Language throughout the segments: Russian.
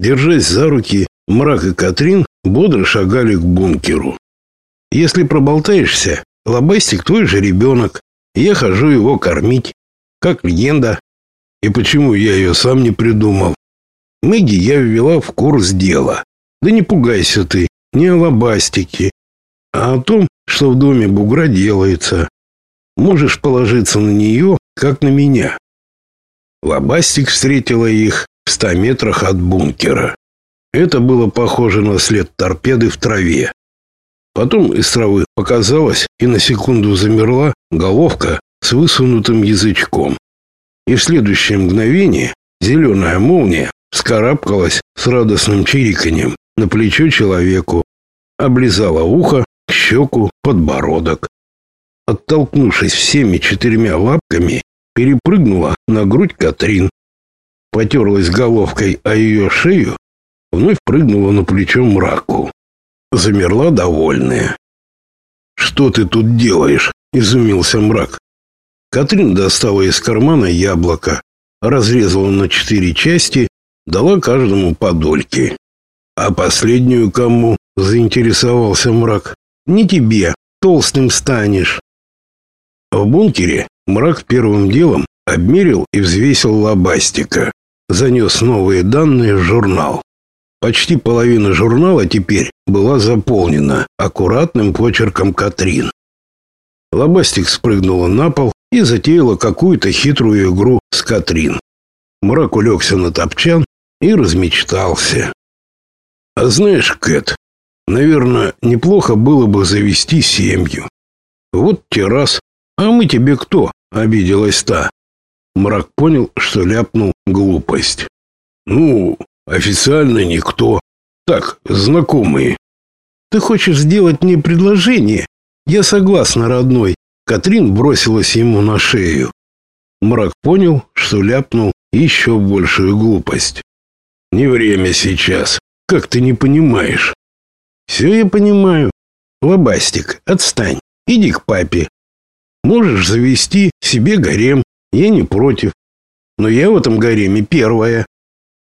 Держась за руки, Мрак и Катрин бодро шагали к бункеру. Если проболтаешься, Лобастик твой же ребенок, я хожу его кормить, как легенда. И почему я ее сам не придумал? Мэгги я ввела в курс дела. Да не пугайся ты, не о лобастике, а о том, что в доме бугра делается. Можешь положиться на нее, как на меня. Лобастик встретила их в ста метрах от бункера. Это было похоже на след торпеды в траве. Потом из травы показалась и на секунду замерла головка с высунутым язычком. И в следующее мгновение зеленая молния вскарабкалась с радостным чириканьем на плечо человеку, облизала ухо, щеку, подбородок. Оттолкнувшись всеми четырьмя лапками, перепрыгнула на грудь Катрин, потерлась головкой о ее шею, вновь прыгнула на плечо мраку. Замерла довольная. «Что ты тут делаешь?» — изумился мрак. Катрин достала из кармана яблоко, разрезала на четыре части, дала каждому по дольке. «А последнюю кому?» — заинтересовался мрак. «Не тебе, толстым станешь». В бункере мрак первым делом обмерил и взвесил лобастика, занес новые данные в журнал. Почти половина журнала теперь была заполнена аккуратным почерком Катрин. Лобастик спрыгнула на пол и затеяла какую-то хитрую игру с Катрин. Мрак улегся на топчан и размечтался. А знаешь, Кэт, наверное, неплохо было бы завести семью. Вот те раз. А мы тебе кто? Обиделась та. Мрак понял, что ляпнул глупость. Ну, Официально никто. Так, знакомые. Ты хочешь сделать мне предложение? Я согласна, родной. Катрин бросилась ему на шею. Мрак понял, что ляпнул еще большую глупость. Не время сейчас. Как ты не понимаешь? Все я понимаю. Лобастик, отстань. Иди к папе. Можешь завести себе гарем. Я не против. Но я в этом гареме первая.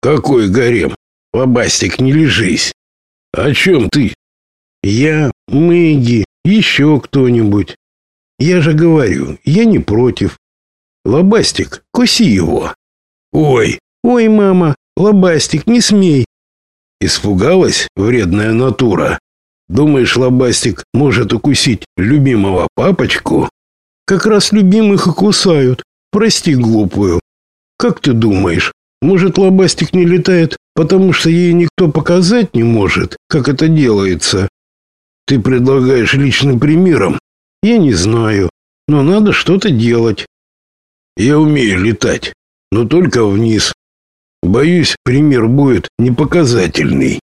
Какой гарем? Лобастик, не лежись. О чем ты? Я, Мэгги, еще кто-нибудь. Я же говорю, я не против. Лобастик, куси его. Ой, ой, мама, Лобастик, не смей. Испугалась вредная натура. Думаешь, Лобастик может укусить любимого папочку? Как раз любимых и кусают. Прости глупую. Как ты думаешь, может, лобастик не летает, потому что ей никто показать не может, как это делается? Ты предлагаешь личным примером? Я не знаю, но надо что-то делать. Я умею летать, но только вниз. Боюсь, пример будет непоказательный.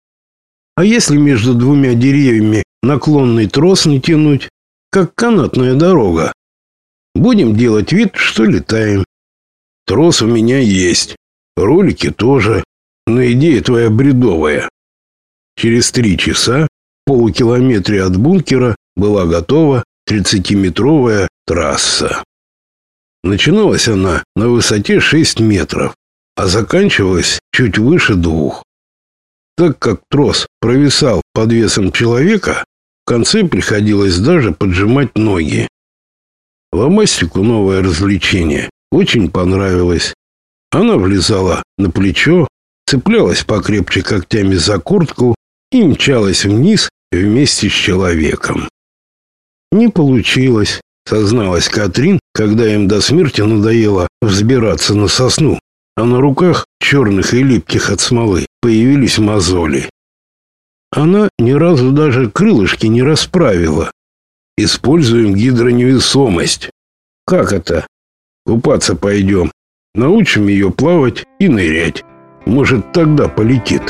А если между двумя деревьями наклонный трос натянуть, как канатная дорога? Будем делать вид, что летаем. Трос у меня есть. Ролики тоже, но идея твоя бредовая. Через три часа, в полукилометре от бункера, была готова 30-метровая трасса. Начиналась она на высоте 6 метров, а заканчивалась чуть выше двух. Так как трос провисал под весом человека, в конце приходилось даже поджимать ноги. Ломастику новое развлечение очень понравилось. Она влезала на плечо, цеплялась покрепче когтями за куртку и мчалась вниз вместе с человеком. Не получилось, созналась Катрин, когда им до смерти надоело взбираться на сосну, а на руках, черных и липких от смолы, появились мозоли. Она ни разу даже крылышки не расправила. Используем гидроневесомость. Как это? Купаться пойдем, Научим ее плавать и нырять. Может, тогда полетит.